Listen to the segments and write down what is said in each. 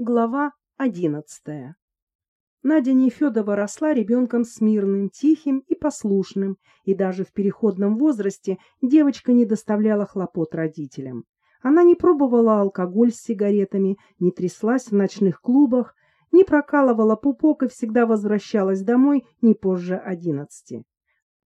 Глава одиннадцатая. Надя Нефедова росла ребенком смирным, тихим и послушным, и даже в переходном возрасте девочка не доставляла хлопот родителям. Она не пробовала алкоголь с сигаретами, не тряслась в ночных клубах, не прокалывала пупок и всегда возвращалась домой не позже одиннадцати.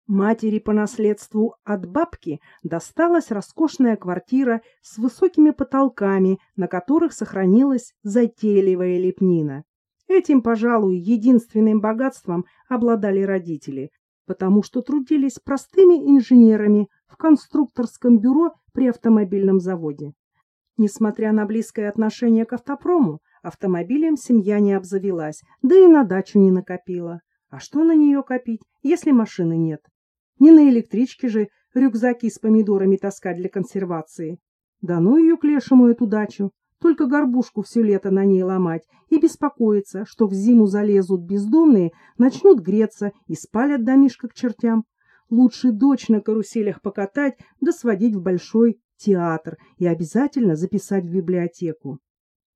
Матери по наследству от бабки досталась роскошная квартира с высокими потолками, на которых сохранилась затейливая лепнина. Этим, пожалуй, единственным богатством обладали родители, потому что трудились простыми инженерами в конструкторском бюро при автомобильном заводе. Несмотря на близкое отношение к автопрому, автомобилем семья не обзавелась, да и на дачу не накопила. А что на нее копить, если машины нет? Не на электричке же рюкзаки с помидорами таскать для консервации. Да ну ее к лешему эту дачу, только горбушку все лето на ней ломать и беспокоиться, что в зиму залезут бездомные, начнут греться и спалят домишко к чертям. Лучше дочь на каруселях покатать да сводить в большой театр и обязательно записать в библиотеку.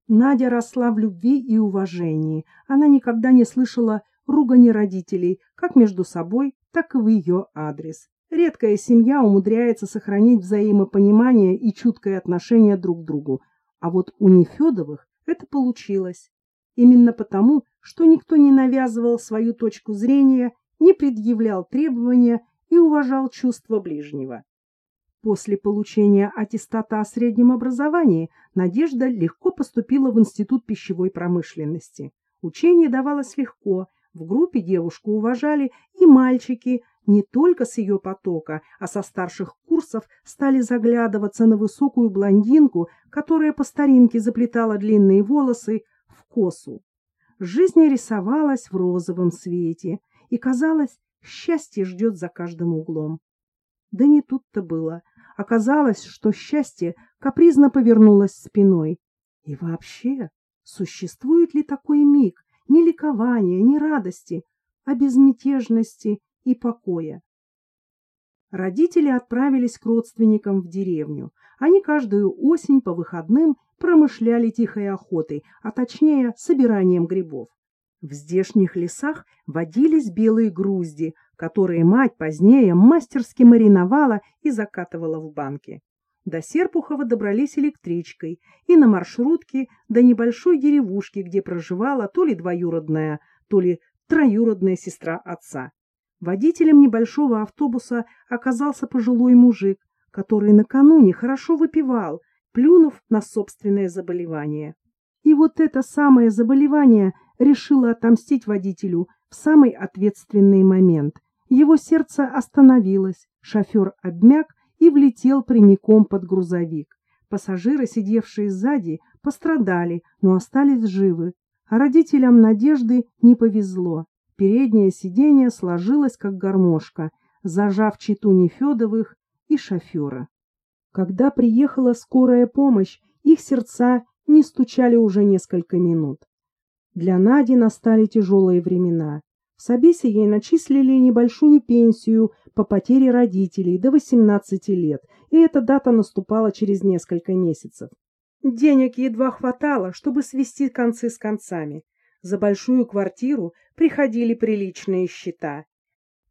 Надя росла в любви и уважении. Она никогда не слышала ругани родителей, как между собой, так и в ее адрес. Редкая семья умудряется сохранить взаимопонимание и чуткое отношение друг к другу, а вот у Нефедовых это получилось. Именно потому, что никто не навязывал свою точку зрения, не предъявлял требования и уважал чувства ближнего. После получения аттестата о среднем образовании Надежда легко поступила в Институт пищевой промышленности. Учение давалось легко, в группе девушку уважали и мальчики, не только с ее потока, а со старших курсов стали заглядываться на высокую блондинку, которая по старинке заплетала длинные волосы в косу. Жизнь рисовалась в розовом свете, и, казалось, счастье ждет за каждым углом. Да не тут-то было. Оказалось, что счастье капризно повернулось спиной. И вообще, существует ли такой миг, ни ликования, ни радости, а безмятежности и покоя. Родители отправились к родственникам в деревню. Они каждую осень по выходным промышляли тихой охотой, а точнее собиранием грибов. В здешних лесах водились белые грузди, которые мать позднее мастерски мариновала и закатывала в банки. До Серпухова добрались электричкой и на маршрутке до небольшой деревушки, где проживала то ли двоюродная, то ли троюродная сестра отца. Водителем небольшого автобуса оказался пожилой мужик, который накануне хорошо выпивал, плюнув на собственное заболевание. И вот это самое заболевание решило отомстить водителю в самый ответственный момент. Его сердце остановилось, шофер обмяк, и влетел прямиком под грузовик. Пассажиры, сидевшие сзади, пострадали, но остались живы. А родителям Надежды не повезло. Переднее сиденье сложилось, как гармошка, зажав читу Нефедовых и шофера. Когда приехала скорая помощь, их сердца не стучали уже несколько минут. Для Нади настали тяжелые времена. В Собесе ей начислили небольшую пенсию по потере родителей до 18 лет, и эта дата наступала через несколько месяцев. Денег едва хватало, чтобы свести концы с концами. За большую квартиру приходили приличные счета.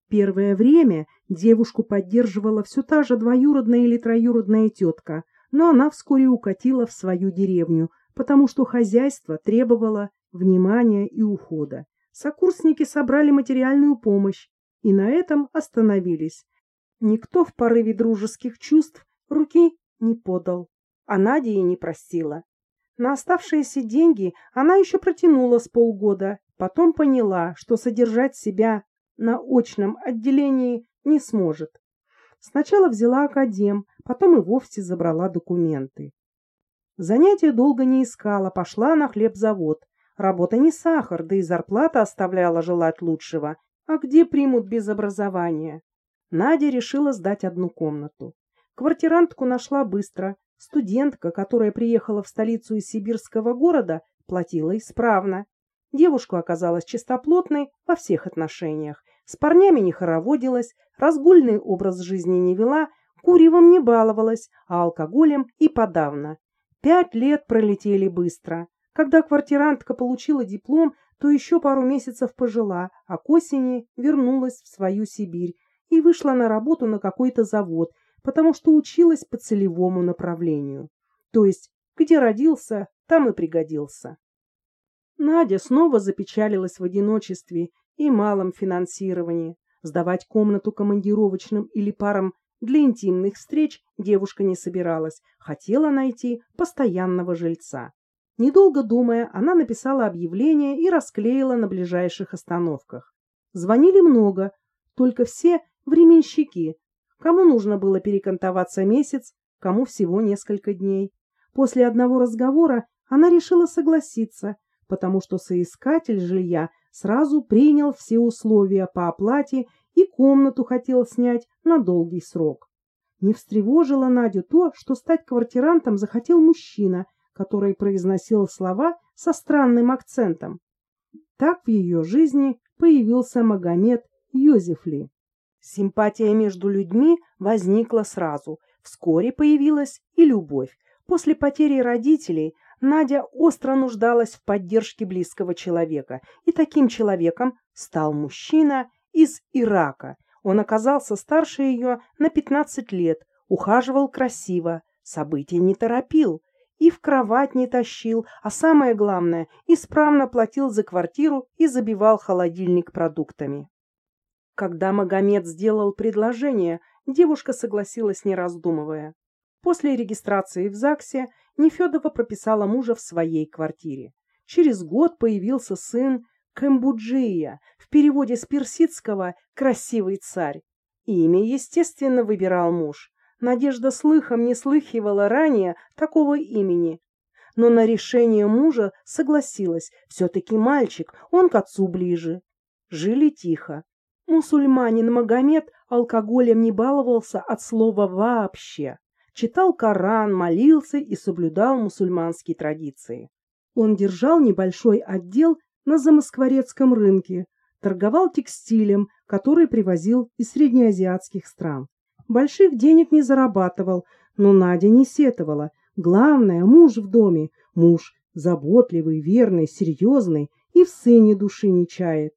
Первое время девушку поддерживала все та же двоюродная или троюродная тетка, но она вскоре укатила в свою деревню, потому что хозяйство требовало внимания и ухода сокурсники собрали материальную помощь и на этом остановились. Никто в порыве дружеских чувств руки не подал, а Надя и не просила. На оставшиеся деньги она еще протянула с полгода, потом поняла, что содержать себя на очном отделении не сможет. Сначала взяла академ, потом и вовсе забрала документы. Занятия долго не искала, пошла на хлебзавод, Работа не сахар, да и зарплата оставляла желать лучшего. А где примут без образования? Надя решила сдать одну комнату. Квартирантку нашла быстро. Студентка, которая приехала в столицу из сибирского города, платила исправно. Девушка оказалась чистоплотной во всех отношениях. С парнями не хороводилась, разгульный образ жизни не вела, куревом не баловалась, а алкоголем и подавно. Пять лет пролетели быстро. Когда квартирантка получила диплом, то еще пару месяцев пожила, а к осени вернулась в свою Сибирь и вышла на работу на какой-то завод, потому что училась по целевому направлению. То есть, где родился, там и пригодился. Надя снова запечалилась в одиночестве и малом финансировании. Сдавать комнату командировочным или парам для интимных встреч девушка не собиралась, хотела найти постоянного жильца. Недолго думая, она написала объявление и расклеила на ближайших остановках. Звонили много, только все временщики. Кому нужно было перекантоваться месяц, кому всего несколько дней. После одного разговора она решила согласиться, потому что соискатель жилья сразу принял все условия по оплате и комнату хотел снять на долгий срок. Не встревожило Надю то, что стать квартирантом захотел мужчина – который произносил слова со странным акцентом. Так в ее жизни появился Магомед Йозефли. Симпатия между людьми возникла сразу. Вскоре появилась и любовь. После потери родителей Надя остро нуждалась в поддержке близкого человека, и таким человеком стал мужчина из Ирака. Он оказался старше ее на 15 лет, ухаживал красиво, события не торопил, и в кровать не тащил, а самое главное, исправно платил за квартиру и забивал холодильник продуктами. Когда Магомед сделал предложение, девушка согласилась, не раздумывая. После регистрации в ЗАГСе Нефедова прописала мужа в своей квартире. Через год появился сын Камбуджия, в переводе с персидского «красивый царь». Имя, естественно, выбирал муж. Надежда слыхом не слыхивала ранее такого имени. Но на решение мужа согласилась. Все-таки мальчик, он к отцу ближе. Жили тихо. Мусульманин Магомед алкоголем не баловался от слова вообще. Читал Коран, молился и соблюдал мусульманские традиции. Он держал небольшой отдел на Замоскворецком рынке, торговал текстилем, который привозил из среднеазиатских стран. Больших денег не зарабатывал, но Надя не сетовала. Главное, муж в доме. Муж заботливый, верный, серьезный и в сыне души не чает.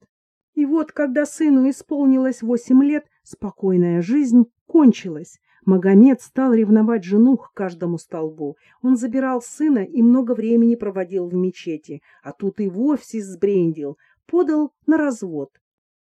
И вот, когда сыну исполнилось восемь лет, спокойная жизнь кончилась. Магомед стал ревновать жену к каждому столбу. Он забирал сына и много времени проводил в мечети, а тут и вовсе сбрендил, подал на развод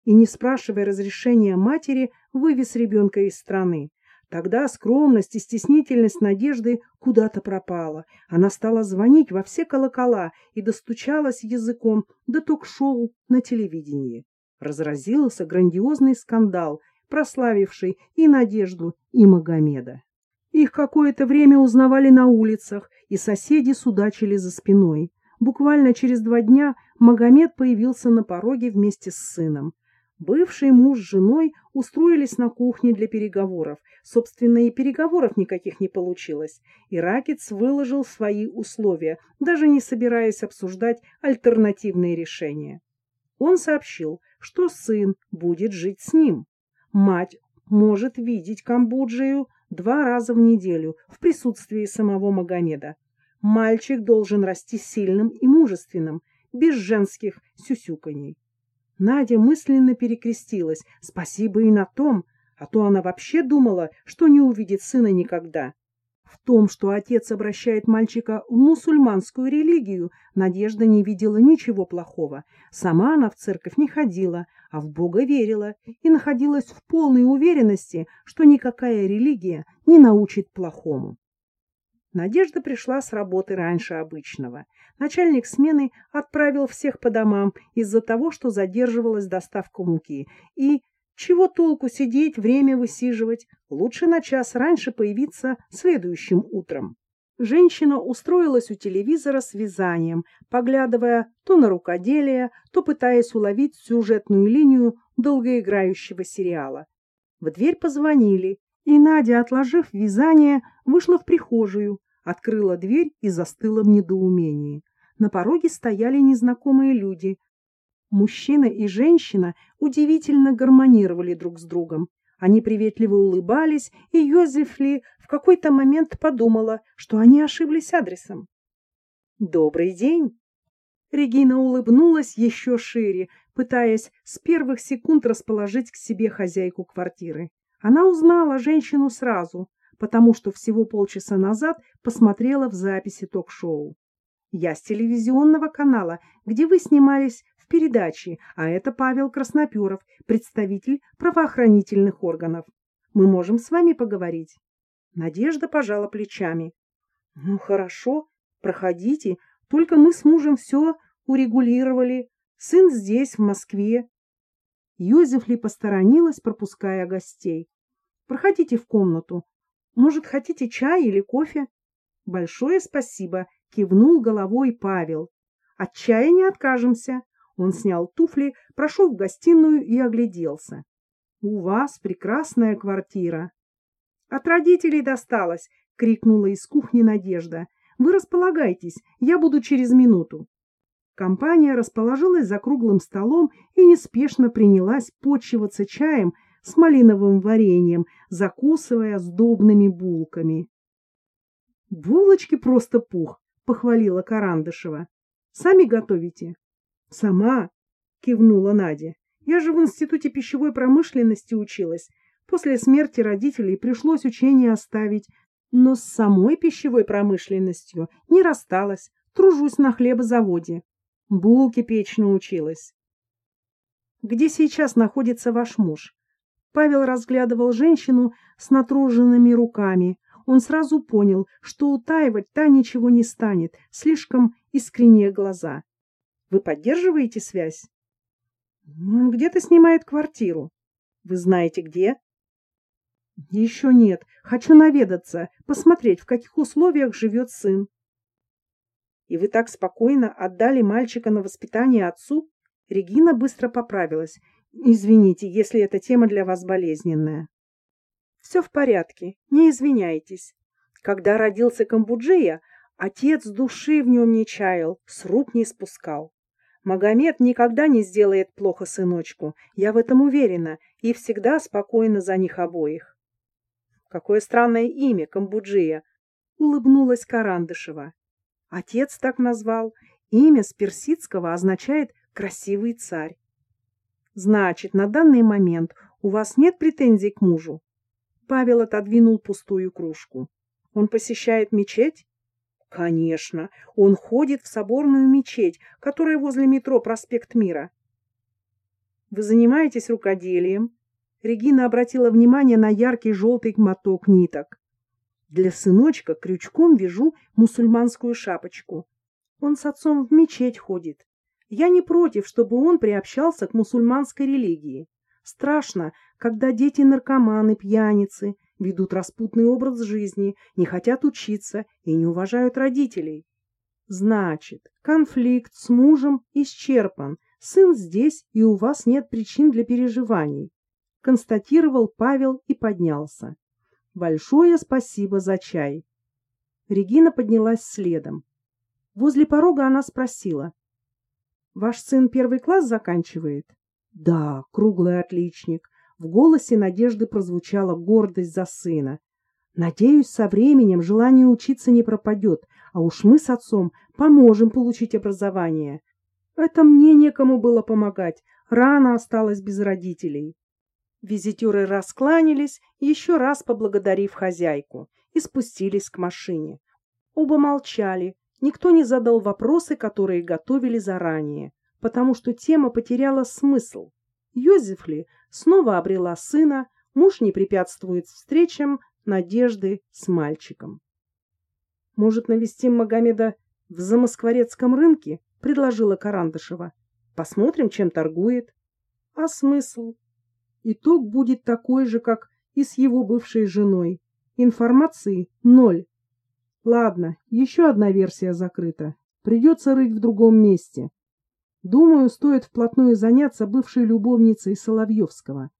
и, не спрашивая разрешения матери, вывез ребенка из страны. Тогда скромность и стеснительность Надежды куда-то пропала. Она стала звонить во все колокола и достучалась языком до ток-шоу на телевидении. Разразился грандиозный скандал, прославивший и Надежду, и Магомеда. Их какое-то время узнавали на улицах, и соседи судачили за спиной. Буквально через два дня Магомед появился на пороге вместе с сыном. Бывший муж с женой устроились на кухне для переговоров. Собственно, и переговоров никаких не получилось. Иракец выложил свои условия, даже не собираясь обсуждать альтернативные решения. Он сообщил, что сын будет жить с ним. Мать может видеть Камбоджию два раза в неделю в присутствии самого Магомеда. Мальчик должен расти сильным и мужественным, без женских сюсюканий. Надя мысленно перекрестилась. Спасибо и на том, а то она вообще думала, что не увидит сына никогда. В том, что отец обращает мальчика в мусульманскую религию, Надежда не видела ничего плохого. Сама она в церковь не ходила, а в Бога верила и находилась в полной уверенности, что никакая религия не научит плохому. Надежда пришла с работы раньше обычного. Начальник смены отправил всех по домам из-за того, что задерживалась доставка муки. И чего толку сидеть, время высиживать? Лучше на час раньше появиться следующим утром. Женщина устроилась у телевизора с вязанием, поглядывая то на рукоделие, то пытаясь уловить сюжетную линию долгоиграющего сериала. В дверь позвонили, и Надя, отложив вязание, вышла в прихожую, открыла дверь и застыла в недоумении. На пороге стояли незнакомые люди. Мужчина и женщина удивительно гармонировали друг с другом. Они приветливо улыбались, и Йозеф в какой-то момент подумала, что они ошиблись адресом. Добрый день. Регина улыбнулась еще шире, пытаясь с первых секунд расположить к себе хозяйку квартиры. Она узнала женщину сразу, потому что всего полчаса назад посмотрела в записи ток-шоу. Я с телевизионного канала, где вы снимались в передаче, а это Павел Красноперов, представитель правоохранительных органов. Мы можем с вами поговорить. Надежда пожала плечами. Ну хорошо, проходите, только мы с мужем все урегулировали. Сын здесь, в Москве. Йозефли посторонилась, пропуская гостей. Проходите в комнату. Может, хотите чай или кофе? Большое спасибо, кивнул головой Павел. От чая не откажемся. Он снял туфли, прошел в гостиную и огляделся. У вас прекрасная квартира. От родителей досталось, крикнула из кухни Надежда. Вы располагайтесь, я буду через минуту. Компания расположилась за круглым столом и неспешно принялась почиваться чаем с малиновым вареньем, закусывая сдобными булками. «Булочки просто пух!» — похвалила Карандышева. «Сами готовите?» «Сама!» — кивнула Надя. «Я же в Институте пищевой промышленности училась. После смерти родителей пришлось учение оставить, но с самой пищевой промышленностью не рассталась. Тружусь на хлебозаводе. Булки печь научилась. Где сейчас находится ваш муж? Павел разглядывал женщину с натруженными руками. Он сразу понял, что утаивать та ничего не станет, слишком искренние глаза. Вы поддерживаете связь? Он где-то снимает квартиру. Вы знаете где? Еще нет. Хочу наведаться, посмотреть, в каких условиях живет сын. И вы так спокойно отдали мальчика на воспитание отцу? Регина быстро поправилась. Извините, если эта тема для вас болезненная. Все в порядке, не извиняйтесь. Когда родился Камбуджия, отец души в нем не чаял, с рук не спускал. Магомед никогда не сделает плохо сыночку, я в этом уверена, и всегда спокойно за них обоих. Какое странное имя, Камбуджия, улыбнулась Карандышева. Отец так назвал. Имя с персидского означает «красивый царь». Значит, на данный момент у вас нет претензий к мужу? Павел отодвинул пустую кружку. Он посещает мечеть? Конечно, он ходит в соборную мечеть, которая возле метро Проспект Мира. Вы занимаетесь рукоделием? Регина обратила внимание на яркий желтый моток ниток. Для сыночка крючком вяжу мусульманскую шапочку. Он с отцом в мечеть ходит. Я не против, чтобы он приобщался к мусульманской религии. Страшно, когда дети наркоманы, пьяницы, ведут распутный образ жизни, не хотят учиться и не уважают родителей. Значит, конфликт с мужем исчерпан, сын здесь, и у вас нет причин для переживаний, констатировал Павел и поднялся. Большое спасибо за чай. Регина поднялась следом. Возле порога она спросила. Ваш сын первый класс заканчивает? Да, круглый отличник. В голосе Надежды прозвучала гордость за сына. Надеюсь, со временем желание учиться не пропадет, а уж мы с отцом поможем получить образование. Это мне некому было помогать, рано осталась без родителей. Визитеры раскланялись, еще раз поблагодарив хозяйку, и спустились к машине. Оба молчали, никто не задал вопросы, которые готовили заранее, потому что тема потеряла смысл. Йозефли снова обрела сына, муж не препятствует встречам Надежды с мальчиком. «Может, навестим Магомеда в Замоскворецком рынке?» — предложила Карандышева. «Посмотрим, чем торгует». «А смысл?» Итог будет такой же, как и с его бывшей женой. Информации ноль. Ладно, еще одна версия закрыта. Придется рыть в другом месте. Думаю, стоит вплотную заняться бывшей любовницей Соловьевского.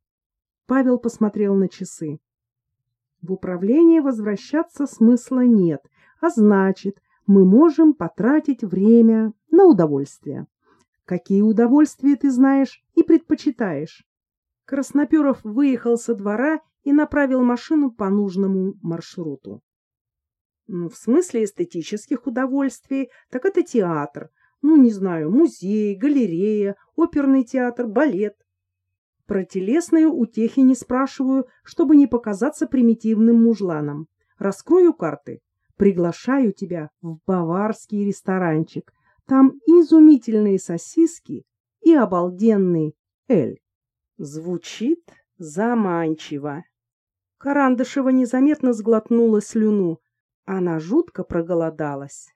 Павел посмотрел на часы. В управление возвращаться смысла нет, а значит, мы можем потратить время на удовольствие. Какие удовольствия ты знаешь и предпочитаешь? Красноперов выехал со двора и направил машину по нужному маршруту. Ну, в смысле эстетических удовольствий, так это театр. Ну, не знаю, музей, галерея, оперный театр, балет. Про телесные утехи не спрашиваю, чтобы не показаться примитивным мужланом. Раскрою карты. Приглашаю тебя в баварский ресторанчик. Там изумительные сосиски и обалденный эль. Звучит заманчиво. Карандышева незаметно сглотнула слюну. Она жутко проголодалась.